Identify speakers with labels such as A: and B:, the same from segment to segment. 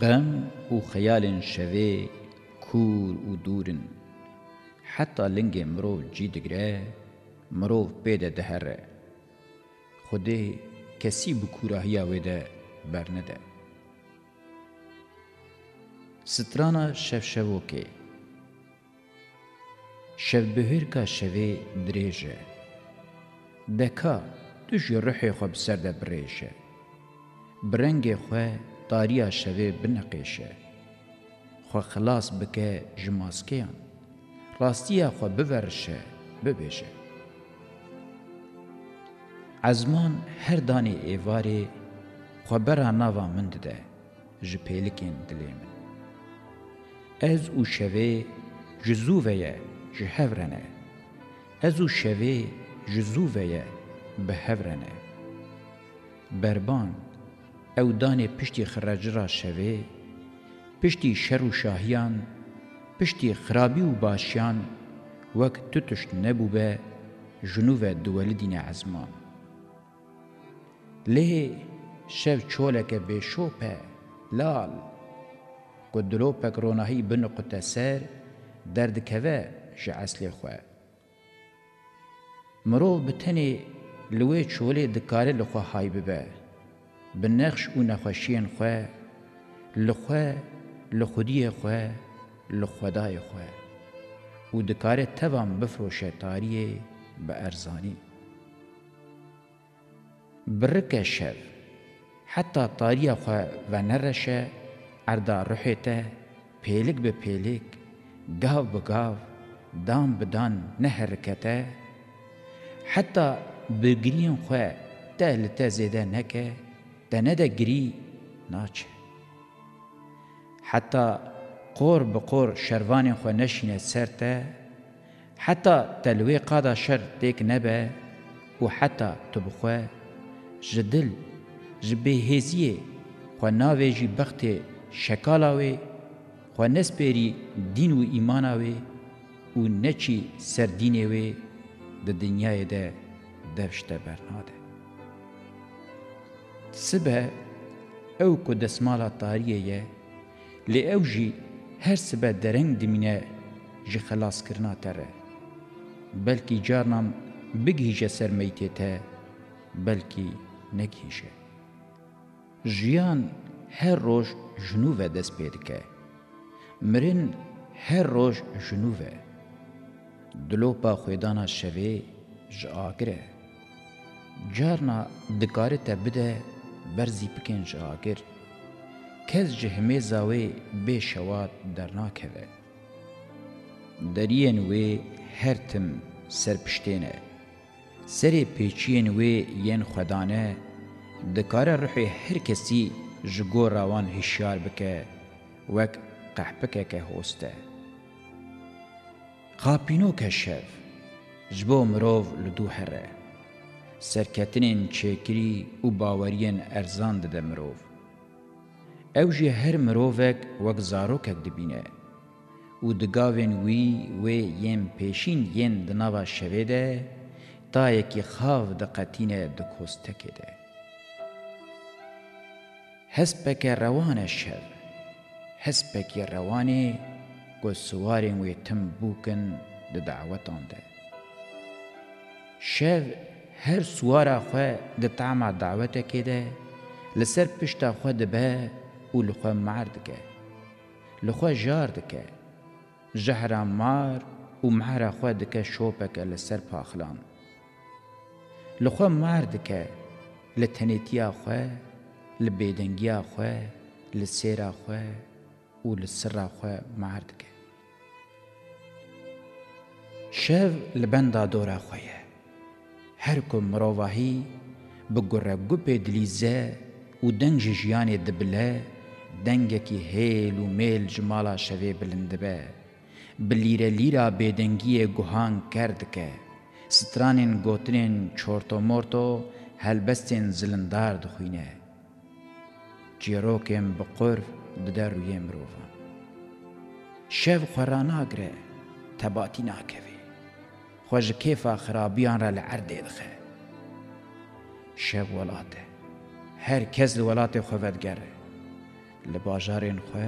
A: غم و خیالین شوه کور و دورن حتی لنگ مروف جی دگره مروف بیده دهره خوده کسی بکوراهیا ویده برنده سترانا شفشوو که شفبهر کا شوه دریجه دکا دوش روحی خوب سرده بریشه برنگ خواه داریا شوه بنقشه خو خلاص بکه جماسکیان راستیا خو بورشه ببیشه ازمان هر دانی ایواری خو برا ناوا مند ده جپیلکین دلیمن از او شوه جزووه جهورنه از او شوه جزووه بهورنه بربان او دانه پشتی خرجرا شوه پشتی شر و شاهیان پشتی خرابی و باشیان وک تتشت نبو به جنوب دول دین عزمان له شو چولک به شوپه لال قدلو پک رونهی بن قتسر درد کوه ش اصل خو مرو بتنی لوی چولی دکاره لخوا هایبه بنخش و نەخۆشیێن خو لخو لخودی خو لخودای خو خوددایە خوێ و دکارێت تەوام بفروشه تاریە به ارزانی بڕکە شەر حتا تاریە خو و نەڕەشە ئەردا ڕحێتە پیلک به پیلک گاو بگاو دام بدان نەهرکەتە حتا بگرین خو ته لته تە زێدە ده نه ده گری ناچه حتی قور بقور شروان خو نشینه سر ته حتی تلوی قادا شر تیک نبه و حتی تبخوه جدل جبه هزیه خو ناوی جی بخت شکالاوی خو نسپری دین و ایماناوی و نچی سر دینوی د دنیای ده دوشته برناده سبه او کو دسمالا تاریه یه لی او جی هر سبه درنگ دمینه جی خلاص کرنا تره بلکی جارنام بگیجه سر میتی ته بلکی نگیجه جیان هر روش جنوبه دست پیدکه مرین هر روش جنوبه دلوپا خویدانا شوی جاگره جارنا دکاری ته بده برزی پکن جاگر کس جهمه زاوی به شواد درناکوه درین وی هر تم سرپشتینه سری پیچین وی ین خدانه دکار روحی هر کسی جگو روان هشیار بکه وک قحپکه که هسته خاپینو کشف جبو مروف لدو هره سرکتنین چکری و باورین ارزان دده مروف. او جی هر مروفک وک زاروکک دبینه. و دگاوین وی و یم پیشین ین دناوا شویده تا یکی خاف دقتینه دکوستکه ده. هسپک روان شو هسپک روانی کو سوارین وی تم بوکن د دعوتان ده. شو هر سوارا خو د طعمه دعوته کېده لسر پښتا خو د به او لخوا معرد کې لخوا جار دکې جهرا مار او مهرا خو دکې شوپک لسر پاخلان لخوا مرد دکې لتنیتیا خو لبیدنګیا خو لسیرا خو او لسرا خو مرد دکې شف لبندا دورا خویه هر کو مروواهی بګره ګپې دلیزه او دنګ ژیانې دبله دنګ کی هیل او میل جمالا شوی بلندبه بلیره لیرا بدنګی ګوهان کردکه سترانین ګوتنین چورتو مورتو هلبستین زلندار دخوینه جیروکم بقرب ددر رویم روان شو خرانا گره تباتی ناکوه خوش کیف خرابیان را لعرده دخه شب ولاته هر کس ولاته خوفت گره لباجارین خواه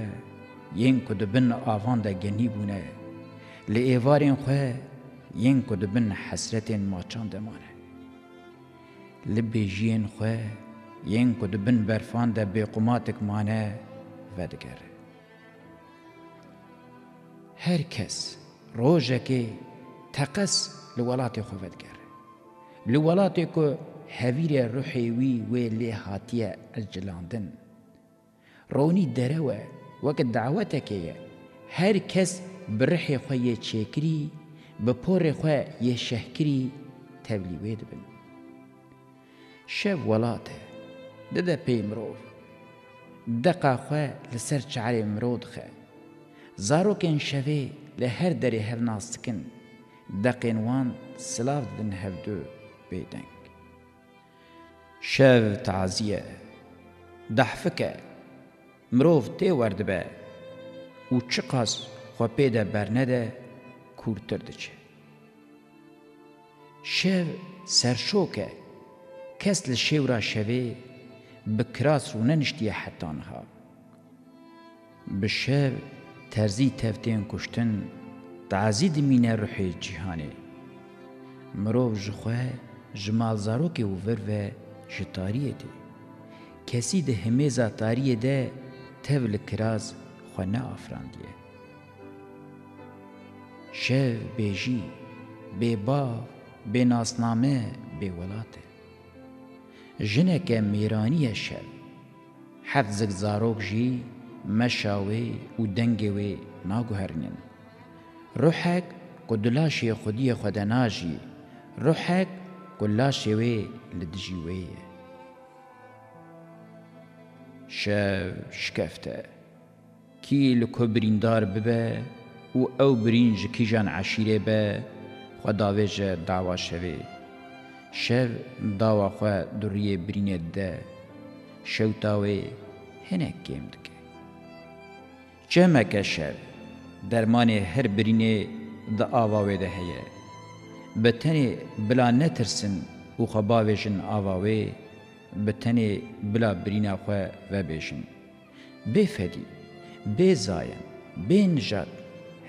A: ین که دبن آوان ده گنی بونه لیوارین خواه ین که دبن حسرت ماچان دمانه لبیجین خواه ین که دبن برفان ده بیقماتک مانه ودگره هر کس روزه که تقس لولاتي خوفت گر لولاتي كو هفیر روحي وي وي لي هاتیه الجلاندن روني دروا وقت دعوتك هر کس برحی خوی يشكري بپور خوی یه شهکری دبن شب ولاته ده پی مروف دقا خواه لسر چعر مرود خواه زاروکن شوه لهر دری هر ناستکن دقین وان سلاف دن هفدو بیدنگ شو تعزیه دحفکه مروف تی ورد به او چه قاس خو پیدا برنده کورتر دچه شو سرشوکه کس لشو را شوی بکراس رو ننشتیه حتانها به شو ترزی تفتین کشتن تعزید مینه روح جهانه مرو جخوه جمال زارو که وور و جتاریه ده کسی ده همیزا تاریه ده تول کراز خونه آفراندیه شو بیجی بیبا بناسنامه بیولاته جنک میرانی شو حفظ زاروک جی مشاوی و دنگوی ناگوهرنین روحك قدلاشي خدي خدناجي روحك قلاشي وي لدجي وي شاو شكفته كي لكو بريندار ببه و او برینج کیجان عشیره به خداویج دعوا شوی شو دعوا خو دوری برینه ده شو تاوی هنه کم دکه چه مکه شو درمان هر برینه د آواوی ده هیه بتنی بلا نترسن او خباویشن آواوی بتنی بلا برینه خو و بیشن بفدی بزاین بنجد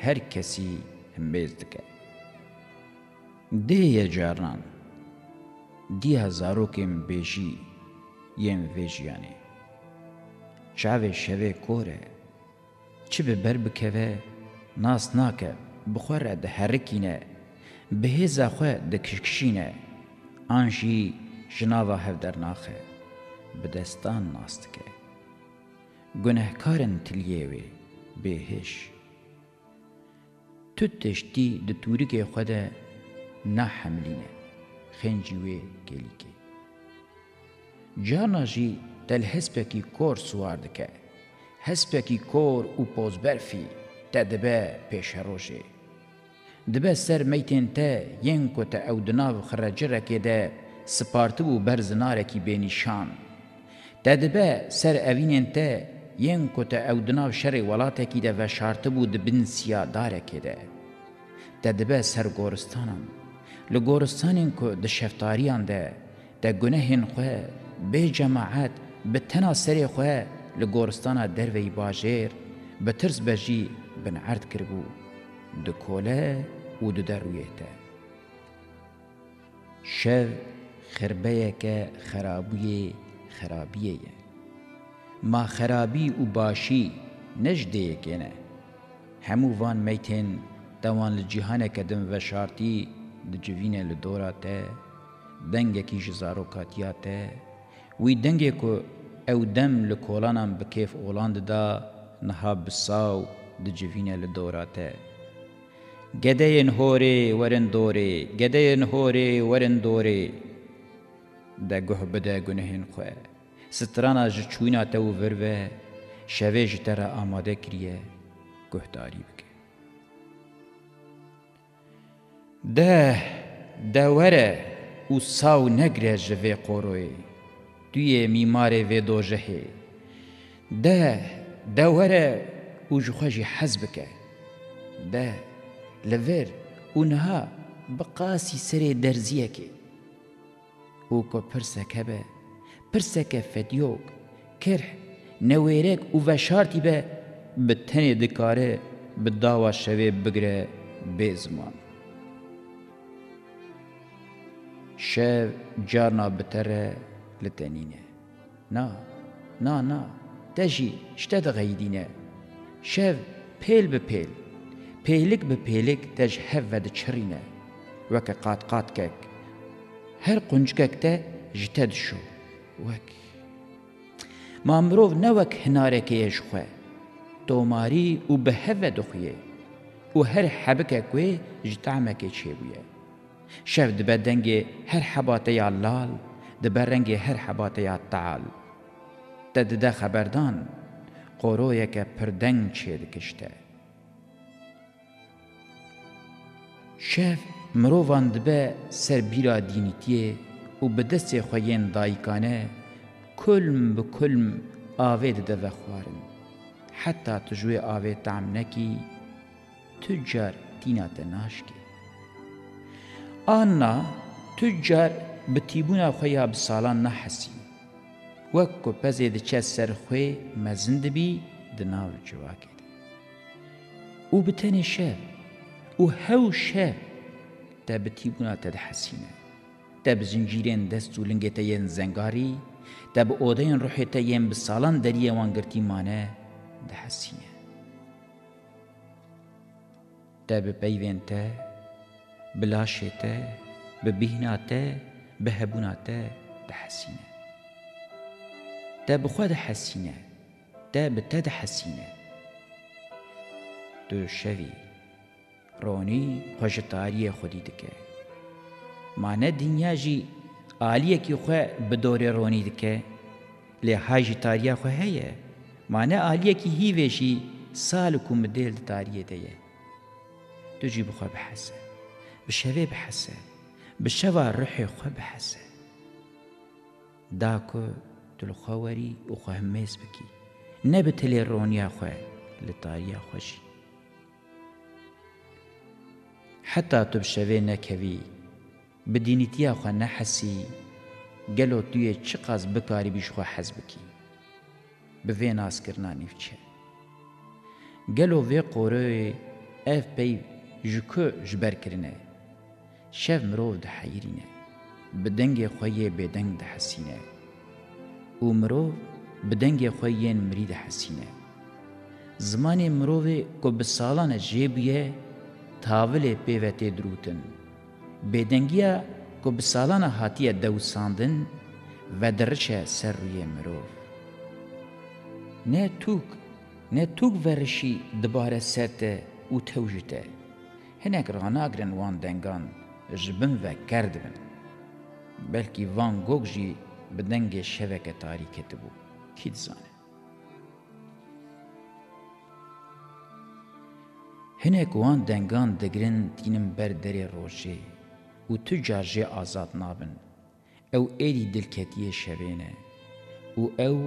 A: هر کسی هم بزدکه دیه جارنان دی هزارو کم بیشی یم ویجیانه چاوه شوه کوره چی به بر بکوه ناس ناکه بخوره ده هرکینه بهیزا خو ده کشکشینه آنجی جناوا هفدر ناخه بدستان ناستکه گنهکارن تلیوی بهش تو تشتی ده توریک خود نه حملینه خنجوی گلیکی جانا جی دل هسپکی کور سوار دکه هسپکی کور و پوزبرفی تا دبا پیش روشه دبا سر میتین تا ین کو تا او دناو خرجره که ده سپارتو و برزناره کی بینیشان تا دبا سر اوینین تا ین کو تا او دناو شر ولاته کی ده و شارتبو دبن سیا داره که ده تا دبا سر گورستانم لگورستانین کو د شفتاریان ده ده گنهین خواه به جماعت به تنا سری خواه لگورستانا دروی باجیر به ترس بجی بنعرد کردبوو د کۆلە و دەڕویێتە شەو خربەیەکە خراپبوویێ خراپیەیە ما خرابی و باشی نەژدەیەکێنە هەموو وان مەیتێن دەوان لە جیهانێکە دم بەشارتی دجوینە لە دۆراتە دەنگێکی ji zarokatiyatە wî dengê ku ew dem li kolanan bi kêf olan dida niha bi saw دجوینه لدوراته گدین هوری ورن دوری گدین هوری ورن دوری ده گوه بده گنهین خواه سترانا جچوینا تاو وروه شوه جتره آماده کریه گهداری بکه ده ده وره او ساو نگره جوه قروه توی میماره و دوجهه ده ده وره و ji xwe jî hez bike be li vêr û niha bi qasî serê derziyekê û ku pirsek hebe pirseke fedyok kerh newêrek û veşartî be bi tenê dikare bi dawa şevê bigire bê ziman şev carna bitere li tenîne na na na te jî ji te diqeyidîne شەو پێل بپێل پێلک بە پێلێک دەژ هەڤە دەچڕینە وەکە قاتقاتکەک هەر قونجکەک دە ji te dişo wek Ma mirov ne wek hinarekê ye ji xwe tomarî û bi heve dixuye û her hebikek wê ji temekê çêbûye Şev dibe dengê her hebateya lal dibe rengê her hebateya teal te dide xeberdan qoruyeke pirden çêdikişte. Şev mirovan dibe serbîra dînîtiyê û bi destê xwe yên dayîkane kulm bi kulm avê dide vexwarin. Heta tu ji wê avê tam nekî, tu car tîna te naşkî. Anna tu car bi tîbûna xwe ya bi salan nehesî. وەک کو پەزێ دچێت سەر خوێ مەزن دەبی دناو جوواکێ و بتەنێ شە و هەو شە دە بتیبوونا تەد حەسینە دە بزنجیرێن دەست و لنگێتە یەن زەنگاری دە بە ئۆدەیان ڕوحێتە یەن بە ساڵان دەریەوان گرتیمانە دە حەسینە دە بپەیوێنتە بلاشێتە ببیهناتە بە هەبووناتە دە حەسینە تا بخواد دەحەسینە تا بە تە دەحەسینە دو شەوی ڕۆنی خۆشتاریە خودی دکە مانە دنیاژی ئالیەکی خوێ بدۆرێ ڕۆنی دکە لێ حاجی تاریا خو هەیە مانە ئالیەکی سال سالک دل مدێل تاریە تو دوجی بخواه بحەسە بشەوێ بحەسە بشەوە روح خواه بحەسە داکو دڵخواوەری و خۆ هەمێز بکی نەبتلێ ڕۆنیا خوێ لە تاریا خۆشی حتا تو بشەوێ نەکەوی بدینیتیا خۆ نەحەسی گەلۆ تویە چ قاز بکاری بیشخوا حەز بکی بڤێ ناسکردانی بچێ گەلۆ vê qoroyê ev pey ji ku ji berkirine şev mirov diheyirîne bi dengê xwe yê bêdeng dihesîne و مرو بدنگ خوی یین مرید حسینه زمان مروی که به سالان جیبیه تاول پیوته دروتن بدنگیه که به سالان حاتیه دوساندن و درچه سر روی مرو نه توک نه توک ورشی دباره سرته و توجته هنک راناگرن وان دنگان جبن و کردبن بلکی وان گوگ جی bi dengê şeveke tarîkê dibû kî dizane hinek wan dengan digirin tînin ber derê rojê û tu car jê azad nabin ew êdî dilketiyê şevê ne û ew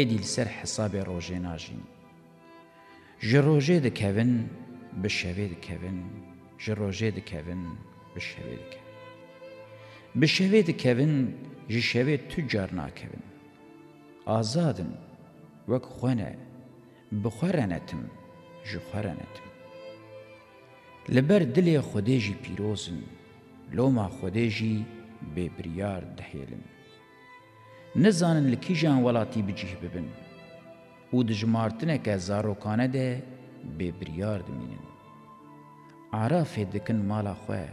A: êdî li ser hesabê rojê najîn ji rojê dikevin bi şevê dikevin ji rojê dikevin bi şevê dikevin bi şevê dikevin ji şevê tu car nakevin. Azadin, wek xwene, bi xwe renetim, ji xwe renetim. Li ber dilê xwedê jî pîrozin, loma xwedê jî bêbiryar dihêlin. Nizanin li kîjan welatî bicih bibin û di jimartineke zarokane de bêbiryar dimînin. Arafê dikin mala xwe,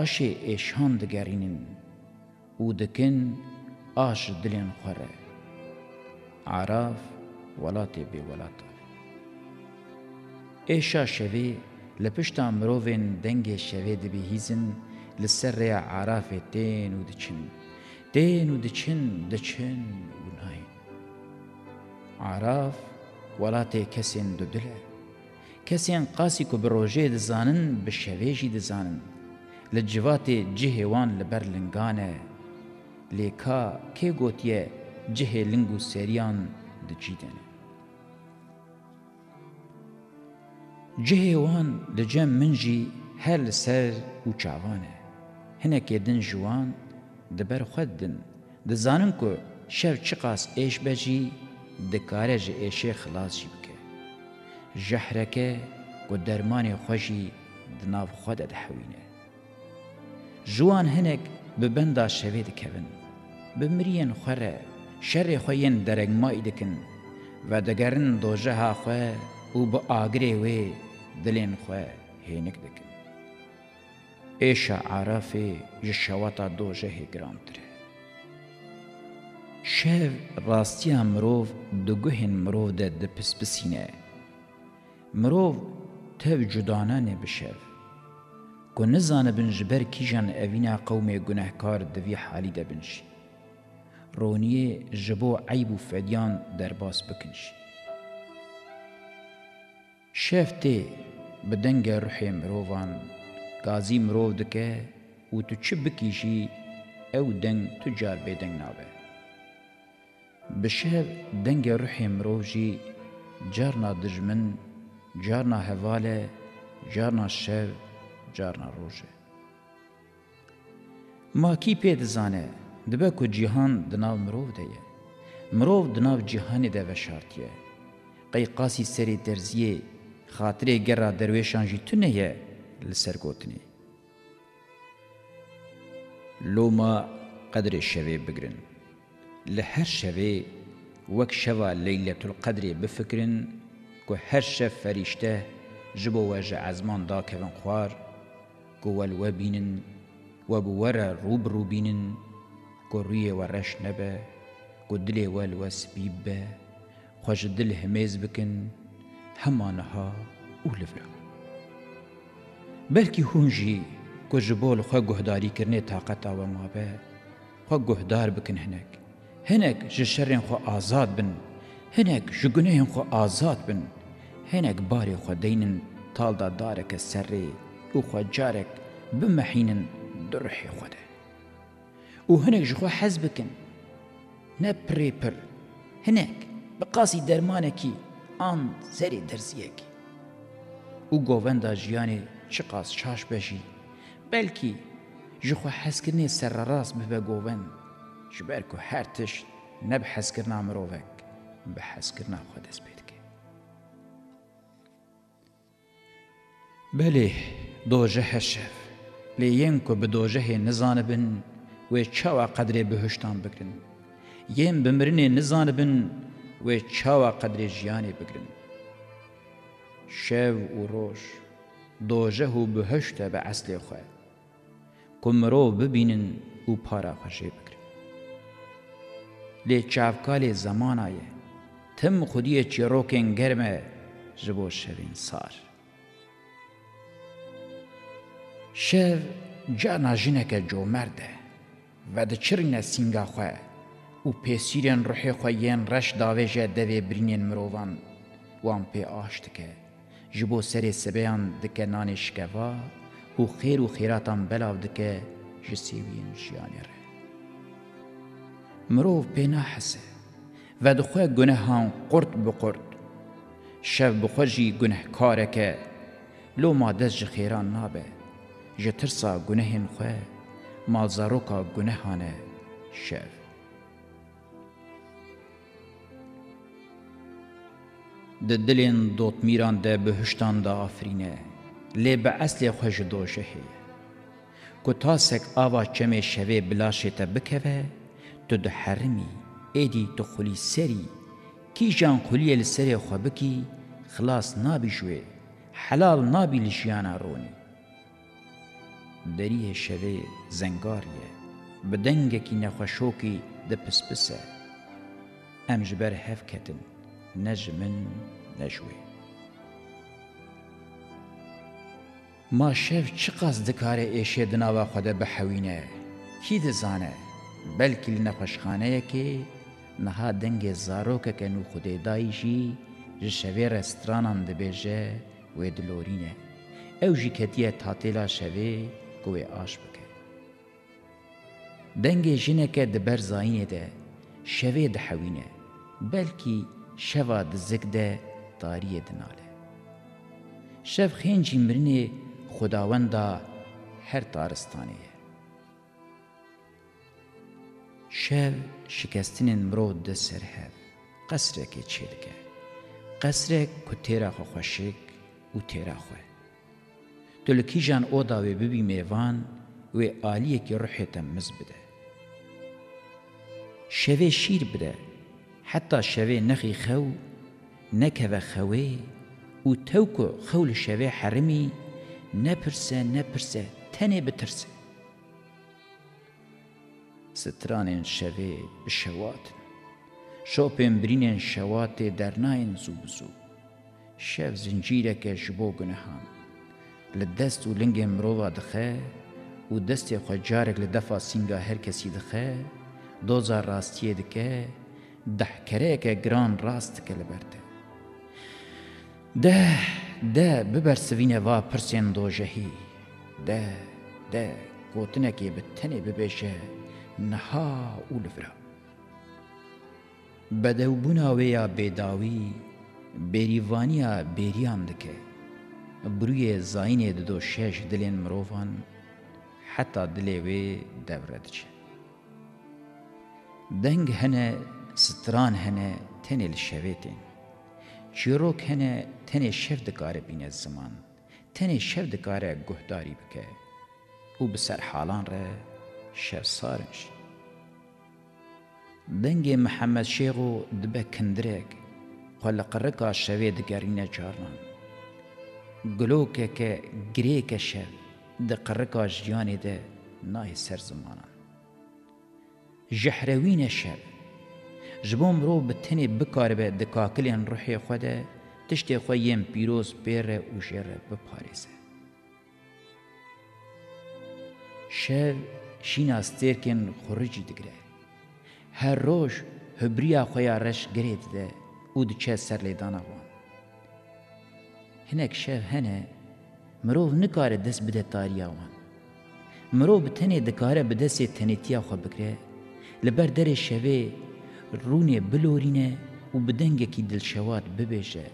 A: aşê êşan digerînin. و دکن آش دلین خوره عراف ولات بی ولاتان ایشا شوی لپشتا مرووین دنگ شوی دبی هیزن لسر ریا عراف دین و دچن دین و دچن دچن و ناین عراف ولات کسین دو دله کسین قاسی کو بروجه دزانن بشویجی دزانن لجوات جهوان لبرلنگانه لێکا کێ گوتیە جهێ لنگ و سەریان دەچی دێنێ جهێوان دەجەم منجی هەر لەسەر و چاوانە هەنێکێ دن ژوان دەبەر خەت دن دەزانم کو شەو چ قاس ئێش بەجی دەکارە ji êşê xilasî bike. Ji hereke ku dermanê xwe jî di nav xwe de dihewîne. Jiwan hinek bi benda şevê dikevin. بمرین خوره شر خوین درنگ مای دکن و دگرن دوجه ها خواه او با آگره وی دلین خواه هینک دکن ایشا عرافی جشواتا دوجه هگرام تره شو راستیا مروف دگوهن مروف ده ده پس پسینه مروف تب جدانانه بشو که نزانه بنجبر کیجان اوینا قوم گناهکار دوی حالی ده بنشی رونیه جبو عیب و فدیان درباس بکنش. شفته بدنگ روح مروان قازی مرو دکه و تو چه بکیشی او دنگ تجار بدنگ نابه. بشه دنگ روح مرو جی جارنا دجمن جارنا هواله جارنا شر جارنا روشه. ما کی پێ دەزانێت دبه کو جهان دناو مروف دیه مروف دناو جهان ده وشارتیه قیقاسی سری درزیه خاطره گره درویشان جی تونه یه لسر گوتنی لوما قدر شوی بگرن لهر شوی وک شوا لیلت القدر بفکرن که هر شف فریشته جبو وجه عزمان دا کون خوار گوال و بینن روب رو گروی و رش نبه گدل و خوش دل همیز بکن همانها او لفرا بلکی هونجی که جبول خواه گهداری کرنه طاقتا و ما به خواه گهدار بکن هنک هنک جشرین خواه آزاد بن هنک جگنهین خو آزاد بن هنک باری خواه دینن تال دا دارک سره او خواه جارک بمحینن درحی خواه و هنك جخوا حز نبريبر نه پريبر هنك بقاسي درمانكي آن زري درزيك و دا جیانی چقاس چاش بشی بلکی جخوا حس کرنی سر راس ببه گوون جبر که هر تش نب حس کرنا مرووک به حس کرنا خود بید که دوجه هشف لیین که به دوجه نزانه بن و چاوا قدر بهشتان بکرن یم بمرنه نزانبن و چاوا قدر جیانی بکرن شو و روش دوجه و بهشت به اصل خواه کمرو ببینن و پارا خوشه بکرن لی چاوکال زمانایه تم خودی چیروکن گرمه جبو شوین سار شو جانا جنک جو مرده و د چرنه سینگا خو او پسیرن روحی خو یین رش داویجه دوی برینین مروان وان پی آشتکه جبو سری سبیان دکه نان شکوا او خیر و خیراتان بلاو دکه جسیوین جیانه ره مروف پینا حسه و دخوه گناهان قرد بقرد شب بخوجی گناه کارکه لو ما دست خیران نابه جترسا گناهن خواه مازاروکا گنهانه شو د دلین دوت میران ده بهشتان ده آفرینه لی به اصل خوش دوشه هیه که تاسک آوا چمه شوه بلاشه تا بکوه تو ده حرمی ایدی تو خلی سری کی جان خلی لسری خواه بکی خلاص نابی شوه حلال نابی لشیانا رونی دریه شوه زنگاریه بدنگکی نخوشوکی ده پسپسه ام جبر هف کتن نجمن نجوه ما شف چی قصد کاره ایشه دناوا خوده بحوینه کی دزانه بلکی لنخوشخانه یکی نها دنگ زاروکه کنو خوده دایشی جشوه رسترانان دبیجه و دلورینه او جی کتیه تاتیلا شوه کو وی آش بکه دنگه جنکه ده برزاینه ده شوه ده حوینه بلکی شوا ده زک ده تاریه دناله شف خینجی مرنه خداوندا هر تارستانه شف شکستین مرو ده سرهب قصره که چیدگه قصره که تیره خوشک و تیره خوه تو لکیجان او داوی ببی میوان و آلیه که روحیتم مز بده. شوه شیر بده حتی شوه نخی خو نکوه خوه و تو که خول شوه حرمی نپرسه نپرسه تنه بترسه. سترانین شوه بشواتن. شوپین برینین شوات درناین زوب زوب. شو زنجیره که جبو گنهان. لدست و لنگ مروه دخه و دست خو جارک لدفا سینگا هر کسی دخه دوزا راستیه دکه دحکره که گران راست که لبرده ده ده ببر سوینه وا پرسین دوجهی ده ده گوتنه که به تنه ببیشه نها و لفره بدوبونا ویا بیداوی بریوانیا بریان دکه بروی زاینه دو شش دلین مروفان حتا دلی وی دورد چه دنگ هنه ستران هنه تنه لشویتین چیروک هنه تنه شر دکاره بینه زمان تنه شر دکاره گهداری بکه او بسر حالان ره شر سارنش دنگ محمد شیغو دبه کندرک خلق رکا شوید گرینه جارنان گلوکه که گری کشه ده قرکاش جیانی ده نای سر زمانان جحروین شب جبوم رو بتنی بکار به دکاکلین روحی خوده تشتی خویم پیروز پیره و جره بپارزه شب شین استرکن خورجی دگره هر روش هبریا خویا رش گرید ده او دچه سر لیدانا هنک شف هنه مرو نکاره دست بده تاریا وان مرو بتنه دکاره بده سی تنیتیا خو بکره لبر در شوه رونه بلورینه و بدنگه کی دلشوات ببیشه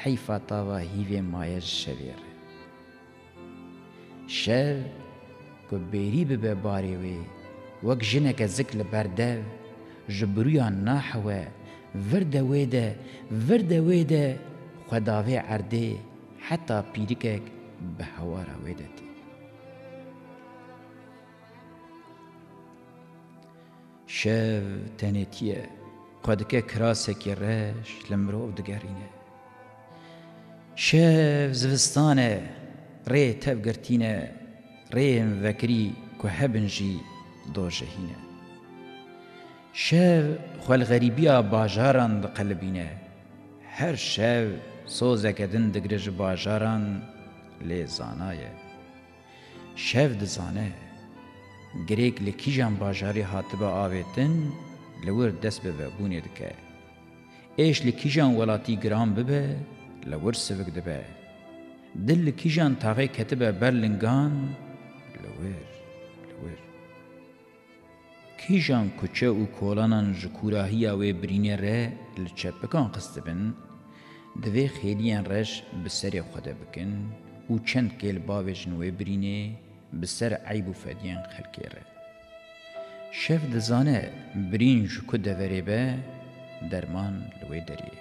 A: حیفا تاوا هیوه مایج شویر شو که بیری ببه باری وی وک جنک زک لبردو جبرویان ناحوه ورده ویده ورده ویده خداوێ ئەردێ حتا پیرکێک بە هەوارە وێ دەتی شەو تەنێتیە خوا دکە کراسێکی ڕێژ لە مرۆڤ دگەڕینە شەو زوستانە ڕێ وکری که هبنجی دو جهینه شو خوال غریبی باژاران دقەلبینە هر شو سۆزێکە دن دەگرێژ باژاران لێ زانایە. شەv dizانێ، girêk li kîjan bajarî hatibe avêtin li wir dest bibe bûnê dike. Êş li kîjan welatî giran bibe li wir sivik dibe. Dil li kîjan tavê ketibe berlingan li wir li wir. Kîjan kuçe û kolanan ji kurahiya wê birîne re li çepikan xistibin, دوی خیلیان رش بسر خود بکن و چند کل باوش نوی برینه بسر عیب و فدیان خلکی رد. شف دزانه برین جکو دوری به درمان لوی دریه.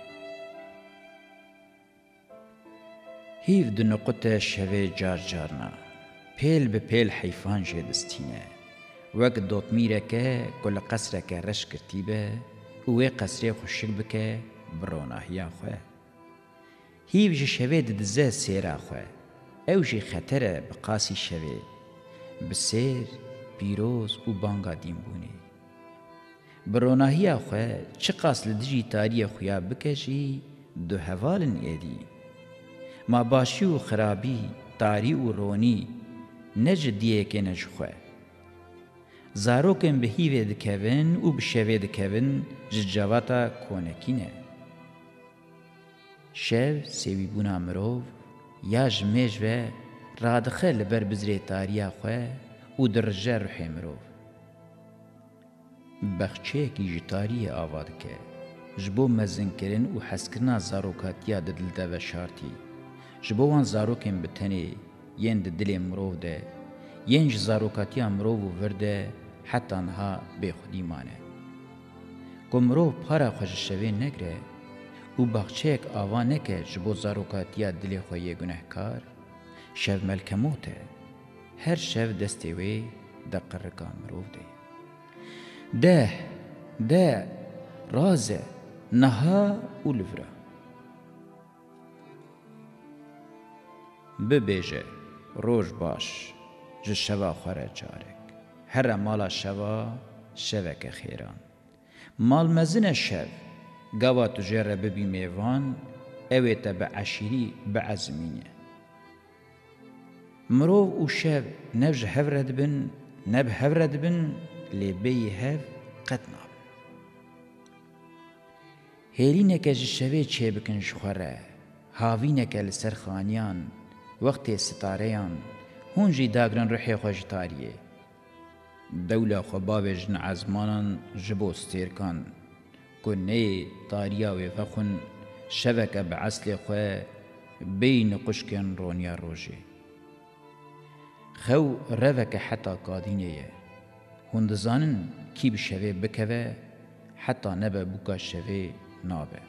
A: هیو دنقوت شوه جار جارنا پیل به پیل حیفان جه دستینه وک دوت میرکه کل قصرکه رش کرتی به و وی قصره خوشک بکه بروناهیان خواه. هیو جی شوه ددزه سیرا خواه او جی خطره بقاسی شوه بسیر پیروز و بانگا دین بونه بروناهیا خواه چه قاس لدجی تاری خویا بکشی دو حوالن ایدی ما باشی و خرابی تاری و رونی نج دیه که نج خواه زاروکن به هیوه دکوین و بشوه دکوین جواتا کونکینه شەو سێویبوونا مرۆڤ یاژ مێژوێ ڕادخە لەبەر بزرێ تاریا خوێ و درژە ڕحێ مرۆڤ بەخچەیەکی ji تاریە ئاوا دکە ji بۆ مەزنکردن و حەزکردنا زارۆکاتیا دەدلدە بە شارتی ji بۆ وان zarokên bi tenê yên di dilê mirov de yên ji zarokatiya mirov û virdê heta niha bêxudî mane ku mirov para xwe ji şevê negire û baxçeyek ava neke ji bo zarokatiya dilê xwe yê gunehkar, şev melkemot e, her şev destê wê de qirrika mirov de. Deh, de, raze, neha û livra. Bibêje, roj baş, ji şeva xwe re carek. Here mala şeva, şeveke xêran. Malmezine şev, گوا تو جره ببی میوان اوه تا به عشیری به عزمینه مرو او شب نبج هفرد بن نب هفرد بن لی بی هف قد ناب هیلی نکج شبه چه بکن شخوره هاوی نکل سرخانیان وقت ستاریان هونجی داگران روحی خوش تاریه دوله خو بابجن عزمانان جبو ستیرکان كني تاريا فخن شبكة بعسل خو بين قشكن رونيا روجي خو روك حتى قادينيه هندزانن كي بشوي بكوه حتى نبه بوكا شوي نابه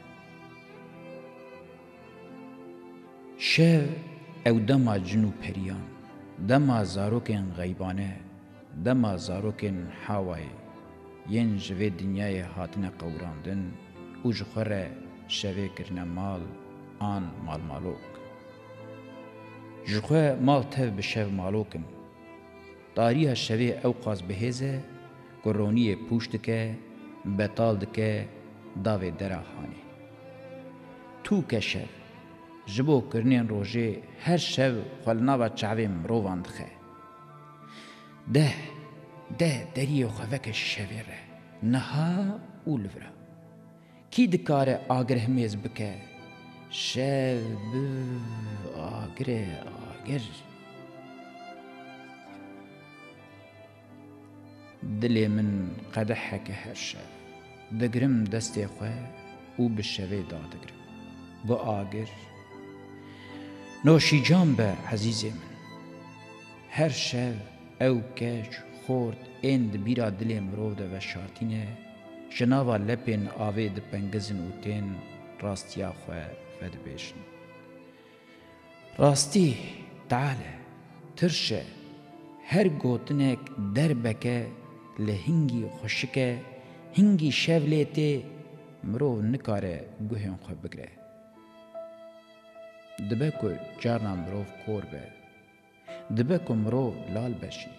A: شو او دما جنو پریان دما زاروکن غیبانه دما زاروکن حوائه ین جوه دنیای هاتنه قوراندن او جخوره شوه کرنه مال آن مال مالوک جخوه مال تف بشو مالوکن تاریه شوه او قاز بهیزه گرونی پوشت که بتال دکه داوه دره خانه تو کشف جبو کرنین روژه هر شو خلناوه چعوه مرووان دخه ده ده دری و شوی شویره نها او کی کی کار آگره همیز بکه شب آگره آگر دلی من قدحه که هر شب دگرم دستی خو او به شوی دادگرم با آگر نوشی جان به عزیز من هر شب او که خورد اند بیرا دلې مرو ده و شارتینه جناوا لپین آوې د پنګزن او تین راستیا خو فد بشن راستی تعالی ترشه هر گوتنک دربکه لهنگی خوشکه هنگی شولیته مرو نکاره گوهن خو بگره دبه کو جارنا مرو کور به دبه کو مرو لال بشی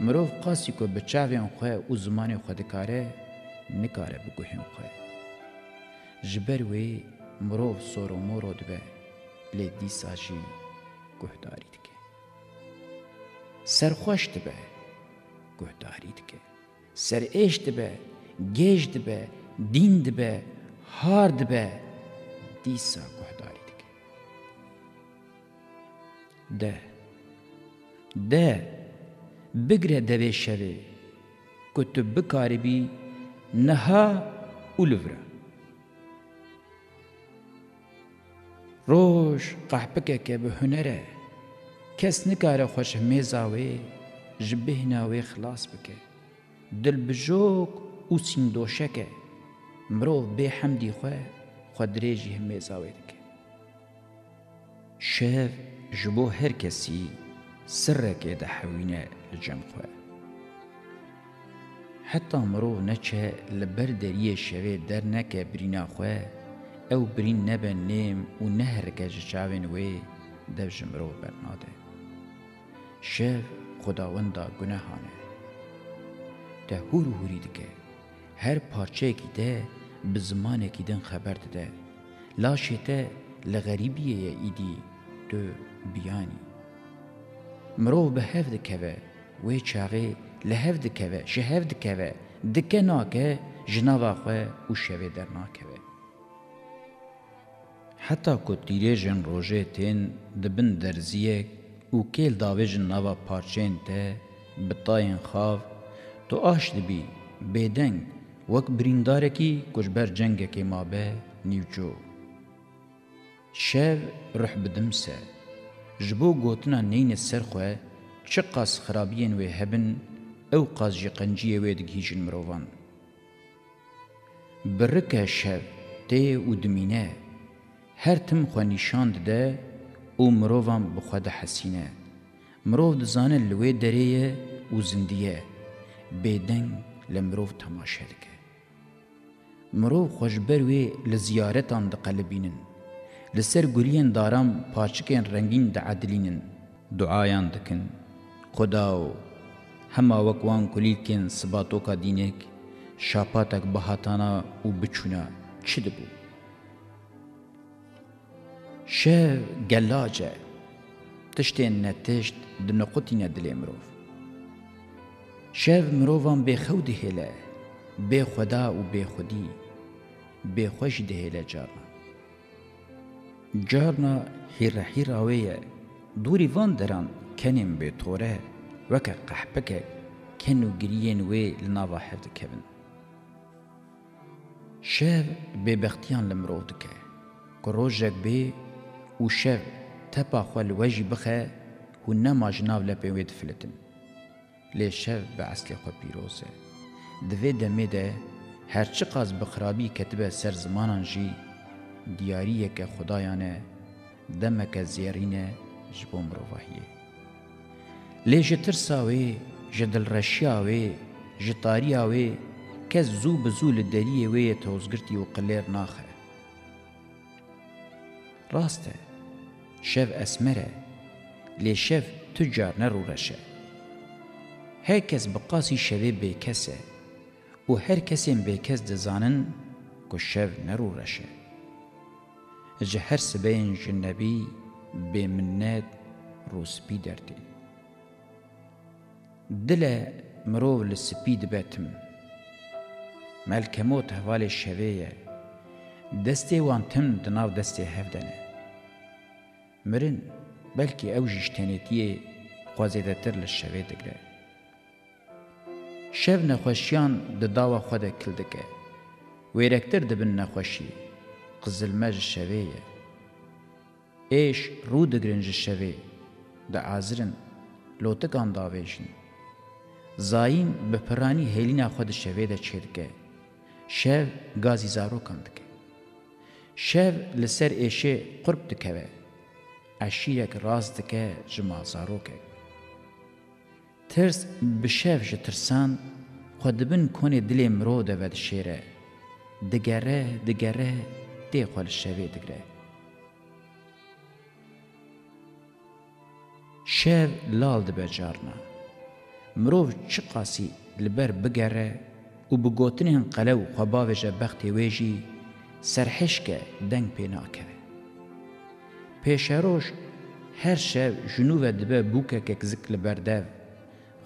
A: مروف قاسی که به چاویان خواه و زمان خواه دکاره نکاره بگوهیم خواه. جبر وی مروف سور و مورو دبه لی دیسا جی گهداری دکه. سرخوش دبه گهداری دکه. سر ایش دبه گیج دبه دین دبه هار دبه دیسا گهداری دکه. ده ده بگره دوی شوه که تو بکاری بی نها اولوره روش قحبکه که به هنره کس نکاره خوش میزاوی جبه ناوی خلاص بکه دل بجوک او سیندوشکه مروف به حمدی خواه خود ریجی هم میزاوی دکه شف جبو هر کسی سرەکێ دەحەوینە لە جەمخۆە حتا مرۆڤ نەچە لە بەر دەریە شەوێ دەرنەکە بریناخۆە ئەو برین نەبە نێم و نەهرەکە ژە چاوێن وێ دەژ مرۆڤ بەرنادە شەف خداوەندا گونەهانە دە هور و هوری دکە هەر پارچەیەکی دە bi zimanekî din xeber dide. Laşê te li xerîbiyeye îdî tu biyanî. مرو به هف دکوه وی چاغی لهف دکوه شهف دکوه دکه ناکه جناوا خواه و شوه در ناکوه حتا کو تیره جن روژه تین دبن درزیه او کل داوه جناوا پارچین ته بطاین خاف تو آش دبی بیدنگ وک بریندارکی کجبر جنگ که ما به نیوچو شو رح بدمسه جبو گوتنا نین سر خو چه قاس خرابین و هبن او قاس جی قنجی و دگیجن مروان برکه شب تی و دمینه هر تم خو نشاند ده او مروان بخواد حسینه مرو دزانه لوی دریه و زندیه بيدنگ لمروف تماشا دکه مرو خوشبر وی لزیارتان دقلبینن لسر گلین دارم پارچکین رنگین د عدلینن دعایان دکن خداو هما وکوان کلیکین سباتوکا دینک شاپاتک بهاتانا و بچونا چی دبو شه گلاجه تشتین نتشت دنقوتی ندلی مروف شف مروفان به خود هله به خدا و به خودی به خوش دهله جارم carna hîrehîravê ye dûrî van deran kenên bêtore weke qehpekek ken û giriyên wê li nava hev dikevin şev bêbextiyan li mirov dike ku rojek bê û şev tepa xwe li we jî bixe hûn nema ji nav lepên wê difilitin lê şev bi eskê xwe pîroz e di vê demê de herçi qas bi xirabî ketibe ser zimanan jî دیاریه که خدایانه دمک زیرینه جبو مروواهیه لی جترساوی جدل رشیاوی جتاریاوی که زو بزو لدلیه وی توزگرتی و قلیر ناخه راسته شف اسمره لی شف تجار نرو رشه هر کس بقاسی شوی بیکسه و هر کسیم بیکس دزانن که شف نرو رشه جه هر سبین جنبی به منت روسپی دردی دل مروو لسپی دبتم ملکموت حوال شویه دسته وان تم دناو دسته هفدنه مرن بلکی او جشتنیتیه خوازیده تر لشوی دگره شو نخوشیان د داوا خود کلدکه ویرکتر دبن نخوشی قزلمەژ شەوەیە ئێش ڕوودەگرن ji şevê diazirin lotikan davêjin Zayîn bi piranî hêlîna xwe di şevê de çêdike şev gazî zarokan dike şev li ser êşê qurb dikeve eşiyek rast dike ji mazarokek Tirs bi şev ji tirsan xwe dibin konê dilê mirov de ve dişêre digere digere تێخۆ لە شەوێ دەگرێ. شێر لاڵ دەبێت جارنا. مرۆڤ چ قاسی لەبەر بگەڕێ و بگوتنیان قەلە و خەباوێژە بەختی وێژی سەرحشکە دەنگ پێ ناکەوێ. پێشەرۆژ هەر شەو ژنووە دبە بووکەکێک زک لە بەردەو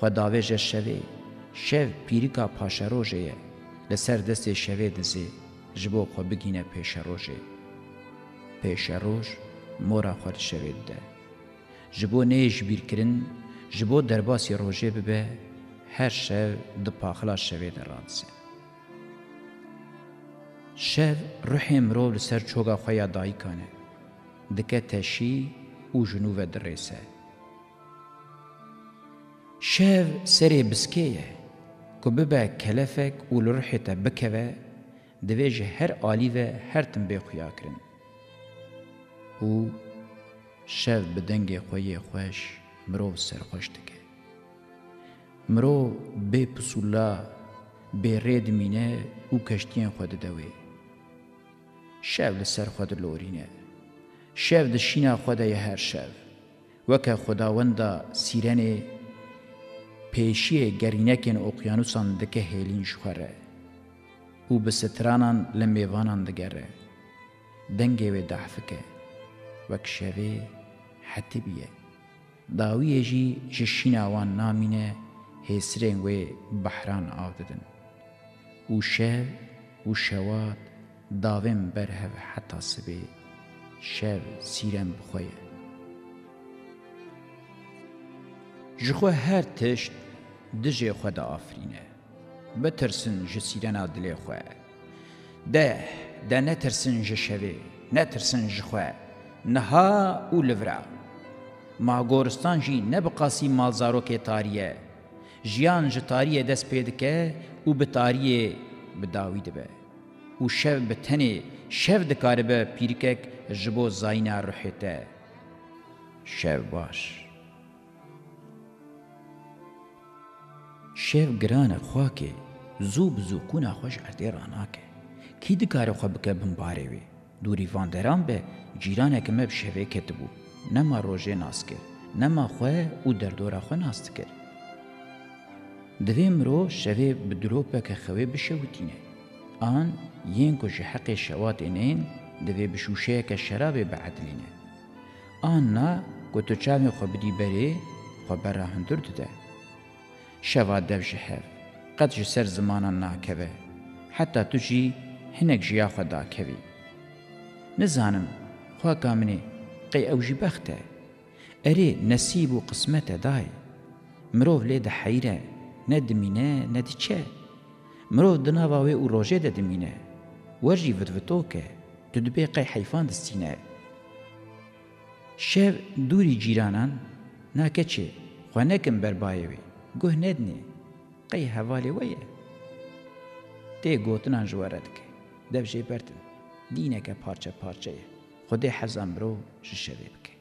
A: خەداوێژە شەوێ شەو پیریکا پاشەرۆژەیە لەسەر دەستێ شەوێ دەزێ ji bo xwe bigîne pêşerojê pêşeroj mora xwe di şevê dide ji bo neyê jibîrkirin ji bo derbasê rojê bibe her şev di paxila şevê de radise şev ruhê mirov li ser çoga xwe ya dayîkan e dike teşî û jinû ve dirêse şev serê biskê ye ku bibe kelefek û li rihê te bikeve دویج هر آلی و هر تنبه خویا کرن. او شو بدنگ خوی خوش مرو سرخوش دکه. مرو بی پسولا بی رید مینه او کشتین خود دوی. شو لسر خود لورینه. شو دشینا خدای هر شو. وکه خداوندا سیرنه پیشی گرینکن اقیانوسان دکه هیلین شخره. û bi stranan li mêvanan digere dengê wê dehfike wek şevê hetibiye dawiyê jî ji şîna wan namîne hêsirên wê behran av didin û şev û şewat davên berhev heta sibê şev sîrem bixwe ye ji xwe her tişt dijê xwe de afirîne بترسن جسیرنا دلی خواه ده ده نترسن جشوه نترسن جخواه نها او لورا ما گورستان جی نبقاسی مالزارو که تاریه جیان جتاریه دست پیدکه او بتاریه بداوی دبه او شو بتنه شو دکاره به پیرکک جبو زاینا روحته شو باش شێف گرانە خواکێ زوو بزوو کو ناخۆش ئەتێ ڕناکێ کی دکارە خوا بکە بمبارێوێ دووری ڤاندەران بێ جیرانێکە مەب شەوێ کتبوو نەما ڕۆژێ ناسکرد نەما خوێ و دەردۆرا خۆ ناستکرد دەوێ مرۆ شەوێ بدرۆپەکە خەوێ بشەوتینێ ئان یەن کۆژە حەقێ شەواتێنێن دەوێ بشوشەیەکە شەرابێ بەعدلینە ئان نا گۆتۆچاوێ خۆ بدی بەرێ خۆ بەرا هەندور دەدە شوا دو جهف قد جسر زمانا ناکوه حتی تو جی هنک جیا خدا کوی نزانم خوا کامنی قی او جی بخته اری نصیب و قسمت دای مروف لی ده حیره نه دمینه نه دیچه مروف دناواوی او روژه ده دمینه ورجی ودوتو که تو دبی قی حیفان دستینه شب دوری جیرانان ناکه چه خو نکم بربایوی گوه گوهنێدنێ قەی هەواێ وەیە تێ گوتنان ژوارە دکە دەبژێ بەرتن دینەکە پارچە پارچه خودێ حەزان حزم رو ششوی بکه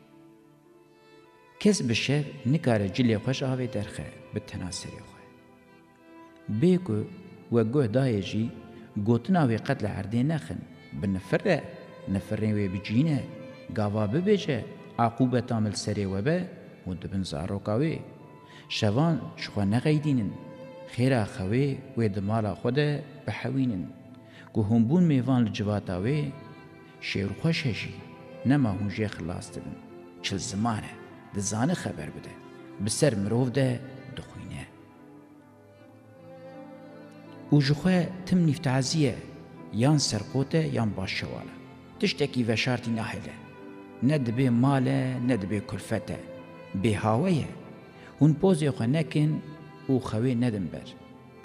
A: کس بشه نکارە جلی خوش آوی درخه به تناسری خۆ بیکو و وە گوه دایەژی گوتناوێ قتل عرده نخن به نفره نفره وی بجینه گاوا ببێژە عقوبه تامل سری سەرێوە بە و دبن زاروکاوی شوان شخوا نغیدینن خیرا خوی وی دمالا خود بحوینن گو همبون میوان لجواتا وی شیر خوش هشی نما هونجه خلاص دبن چل زمانه دزانه خبر بده بسر مروف ده دخوینه او جخوا تم نفتعزیه یان سرقوته یان باشواله تشتکی وشارتی نحله ندبه ماله ندبه کلفته به هاویه هون پوزی خو نکن او خوی ندن بر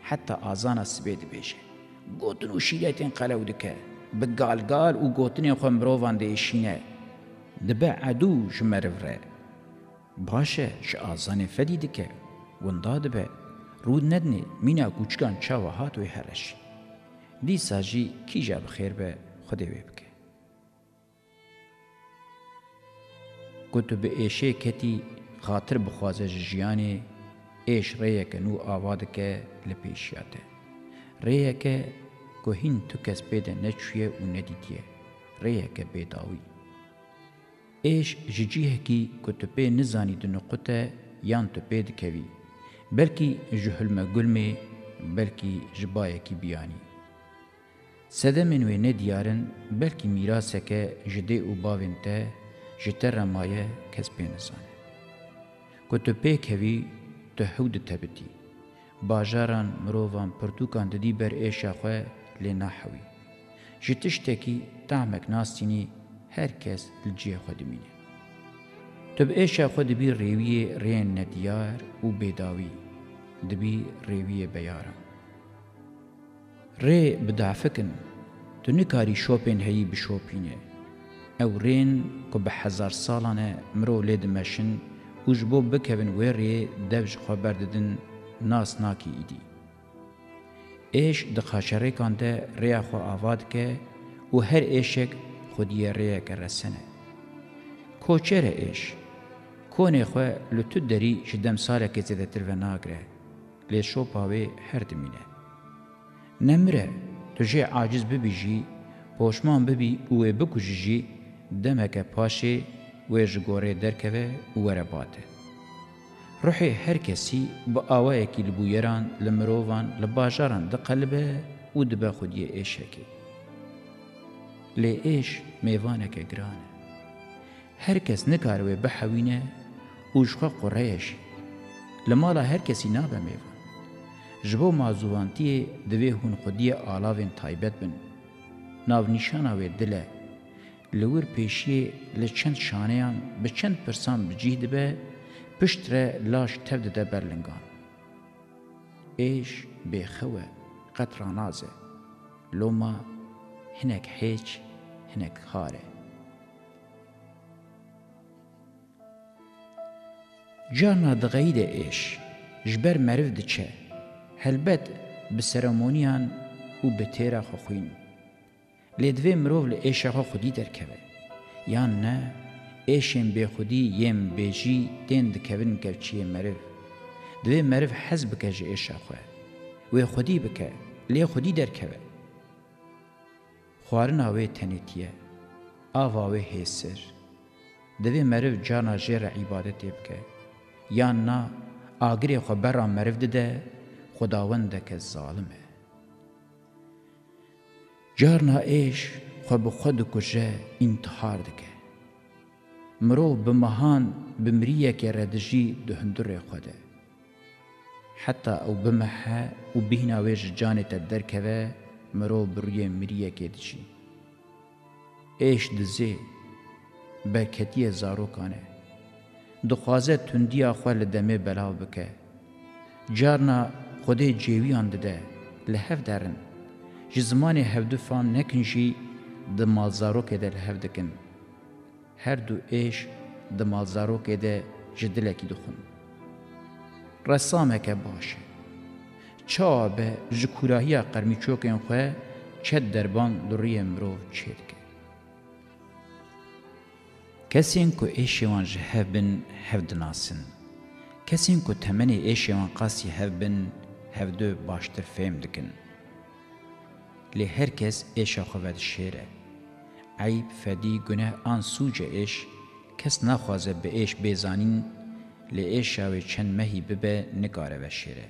A: حتی آزان سبید بیشه گوتن و شیلتین قلو دکه بگالگال و گوتن خو مروان دیشینه دبه عدو جمرو ره باشه ش آزان فدی دکه وندا دبه رود ندنی مینا گوچکان چاوه هات و هرش دیسا جی کی جا بخیر به خودی وی بکه گوتو به ایشه کتی خاطر بخوازه جیانی ایش ریک نو آواد که لپیشیاته ریک که هین تو کس بیده نچویه و ندیدیه ریک بیداوی ایش جیجیه کی کتبه نزانی دنقوته یان تپه دکوی بلکی جهلمه گلمه بلکی جبایه کی بیانی سدمن و نه دیارن بلکی میراثه که جدی او باوینته جتر مایه کسبینسانه که تو پیک هوی تو حود تبتی باجاران مروان پرتوکان ددی بر ایشا خواه لینا حوی جتشتکی تعمک ناستینی هر کس لجیه خود مینه تو به ایشا خود بی ریوی رین ندیار و بیداوی دبی ریوی بیارم ری بدافکن تو نکاری شوپین هیی بشوپینه او رین که به هزار سالانه مرو لید مشن او جبو بکوین ویری دوش خبر ددن ناس ناکی ایدی. ایش دخاشره کانده ریا خو آواد که و هر ایشک خودی ریا که رسنه. کوچره ایش، کونه خو لطو داری شدم ساله که زیده تلوه ناگره، لیشو پاوی هر دمینه. نمره تو جه عاجز ببیجی، پوشمان ببی اوه بکجی دمکه پاشه ویج گوره درکوه وره باته. روحی هر کسی با آوائی که لبویران، لمرووان، لباجاران ده قلبه و دبا خودی ایش هکی. لی ایش میوانه که گرانه. هر کس نکاروه بحوینه و جخوا قرهش. لمالا هر کسی نابه میوان. جبو مازوانتی دوی هون خودی آلاوین تایبت بن. ناو نشانه وی دله لور پیشی لچند شانیان بچند پرسان بجید به پشت را لاش تبد ده برلنگان ایش بخوه قطرانازه لوما هنک هیچ هنک خاره جانا دغید ایش جبر مرو دچه هلبت به سرمونیان و به تیره خوخوین لدوه مروف لعشه خو خودی درکوه یان نه عشن به خودی یم بیجی دین دکوین گوچی مروف دوه مروف حز بکه جه عشه خواه وی خودی بکه لی خودی درکوه خوارن آوه تنیتیه آواوه هیسر دوی مرو جانا جیر عبادت بکه یا نا آگری خو برا مرو دده خداوند که ظالمه جارنا ایش خو به خود کجه انتحار دکه مرو به مهان بمریه که ردجی دهندر خوده حتی او بمحه و بهنا ویج جان تدرکوه مرو بروی مریه که دجی ایش دزی برکتی زاروکانه دخوازه تندیا خو لدمه بلاو بکه جارنا خودی جیویان دده لهف درن جی زمانی هفدو فام نکن جی ده مالزاروکه ده لهفدکن. هر دو ایش ده مالزاروکه ده جدلکی دخون. رسامه که باشه. چا به جکوراهی قرمی چوکن خواه چه دربان لوری امرو چید که. کسین که ایشی وان جهب بن هفد ناسن. کسین که تمنی ایشی وان قاسی هفد بن هفدو باشتر فهم دکن. لی هر کس ایشا خود شیره عیب فدی گنه آن سوج ایش کس نخوازه به ایش بیزانین لی ایشا و چند مهی ببه نگاره و شیره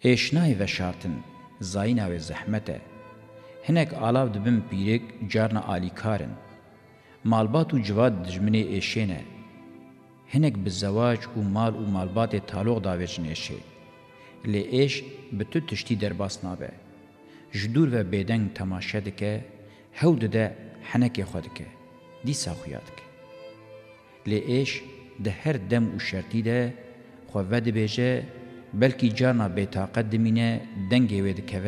A: ایشنای و شارتن زاینا و زحمته هنک آلاو دبن پیرک جارن آلی کارن مالبات و جواد دجمنه ایشینه هنک به زواج و مال و مالبات تالوغ داویجن ایشه لی ایش به تو تشتی درباس نابه جدور و بيدنگ تماشا دکه هو دده حنکی خود که دیسا خویاد که لی ایش ده هر دم و شرطی ده خواه ده بیجه بلکی جانا بیتاقت دمینه دنگی ویدکه و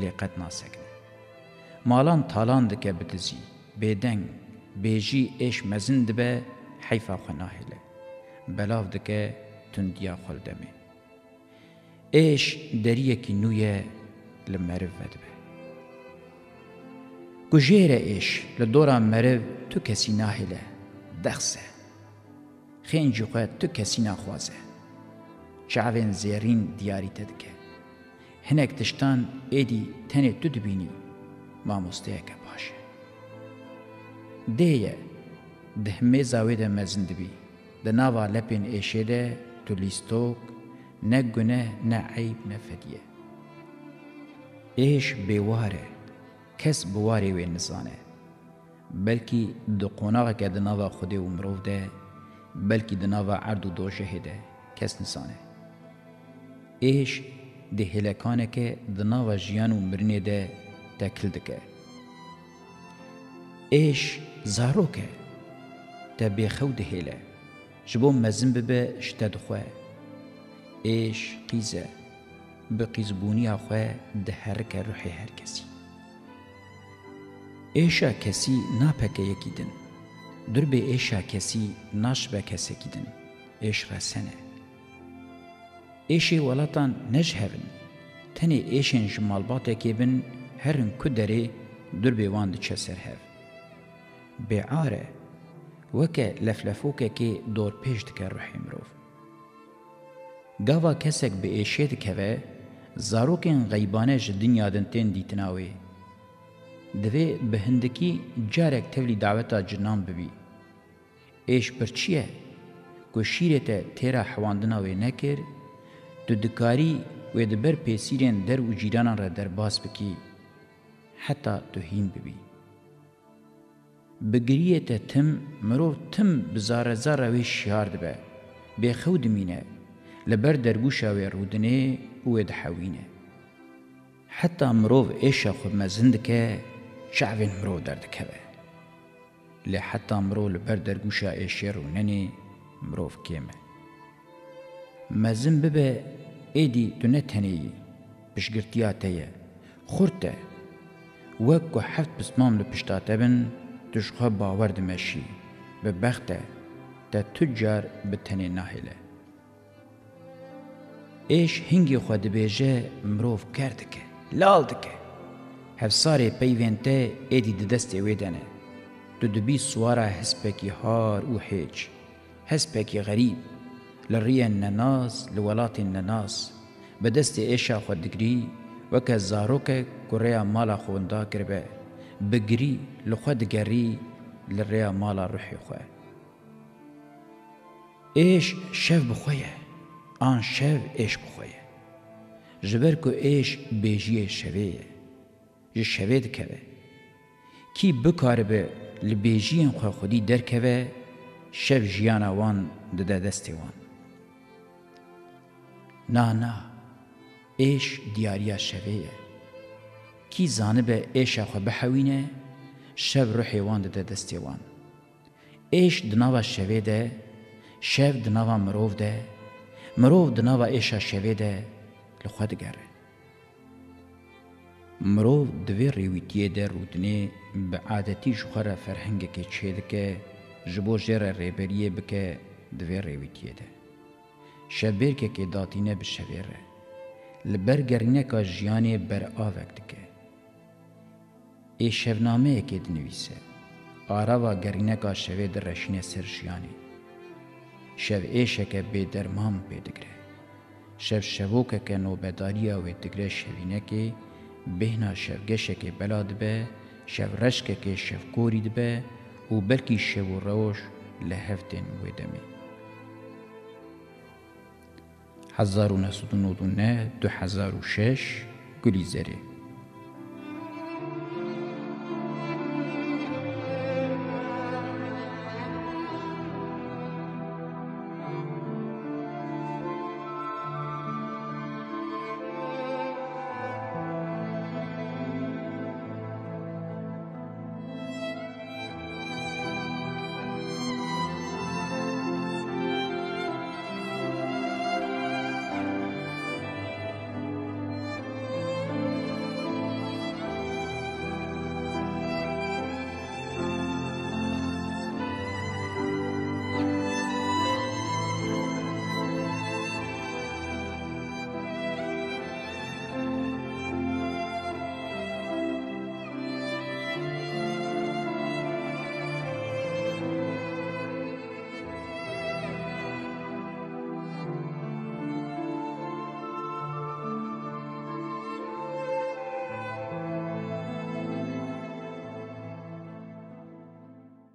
A: لیقت ناسکنه مالان تالان دکه بتزی بيدنگ بيجي ايش مزن دبه حيفا خناهله بلاف دکه تندیا خلدمه ايش دريه کی نویه لە مەرڤەت بێ گوژێرە ئێش لە دۆران مەرڤ تو کەسی ناهێلە دەخسە خێنجی خۆت تو کەسی ناخوازە چاوێن زێرین دیاریتە دکە هەنێک تشتان ئێدی تەنێ تو دبینی مامۆستەیەکە باشە دێیە دهمێ زاوێدە مەزن دبی دە ناوا لەپێن ئێشێدە تو لیستۆک نە گونە نە عیب نەفەدیە ئێش بێوارە کەس بوارێ وێ نزانێ بەلکی دقۆناغەکە دناوا خودێ و مرۆڤدە بەلکی دناوا عرد و دۆژە هێدە کەس نسانێ ئێش دە هێلەکانەکە دناوا ژیان و مرنێدە تەکل دکە ئێش زارۆکە تە بێخەو دەهێلە ji bo mezin bibe ji te dixwe êş qîze بقیزبونیا خواه ده هرک روحی هر کسی. ایشا کسی ناپکه یکی دن. در به ایشا کسی ناش به کسی کی دن. ایش را سنه. ایشی ولاتان نج هرن. تنی ایشین جمالباته که بن هرن کدره در به وان ده چه سر هف. بعاره وکه لفلفوکه که دور پیش دکه روحی مروف. گاوا کسک به ایشی دکه زاروکین غیبانه ژ دنیا دن تین دیتناوی دوی به هندکی جارک تولی دعوتا جنان ببی ایش پرچیه کو شیرته تیرا حواندنا و نکر تو دکاری و دبر پیسیرین در و جیرانان را در باس بکی حتی تو هین ببی بگریته تم مرو تم بزار زار و شیار دبه به خود مینه لبر درگوشا و رودنه و دحوینه حتی مروف ایشا خو مزند که شعبین مروف درد که لی حتی مروف لبر درگوشا ایشی رو ننی مروف کیمه مزن ببه ایدی دو نتنی پشگرتیاته یه خورته وکو حفت بسمام لپشتاته بن دشخه باور دمشی به بخته ته تجار به تنه ناهله ایش هنگی خود دبیجه مروف کردکه لال دکه هفساری پیوینته ایدی ددست اویدنه دو دبی سواره هسپکی هار و حیج هسپکی غریب لریه نناس لولات نناس بدست ایشا خود دگری وکه زاروکه کریا مالا خوندا کربه بگری لخود گری لریا مالا روحی خواه ایش شف بخویه آن شو ایش بخویه جبر که ایش بیجیه شویه جه شوید کهوه کی بکار به لبیجین خو خودی درکوه شو جیانا وان دده دستی وان نه نه ایش دیاریا شویه کی زانبه ایش خو بحوینه شو روحی وان دده دستی وان ایش دناوا شویده شو دناوا مروف ده مرو د ناوه ایشا شوی ده لخوا دگره مرو دوی ریویتیه ده رودنه به عادتی جخره فرهنگه که چیده که جبو جره ریبریه بکه دوی ریویتیه ده شبیرکه که داتینه به شبیره لبرگرینه که جیانه بر آوک دکه ای شونامه که دنویسه آراوا گرینه که شوی در رشینه سر جیانه شو ایشه که به درمان پیدگره. شو شوکه که نوبداری و تگره شوینه که بهنا شوگشه که بلاد به شو رشکه که شو کورید به و بلکی شو روش لهفتن ویدمی. هزار و نسود و نود و نه دو هزار و شش گلی زره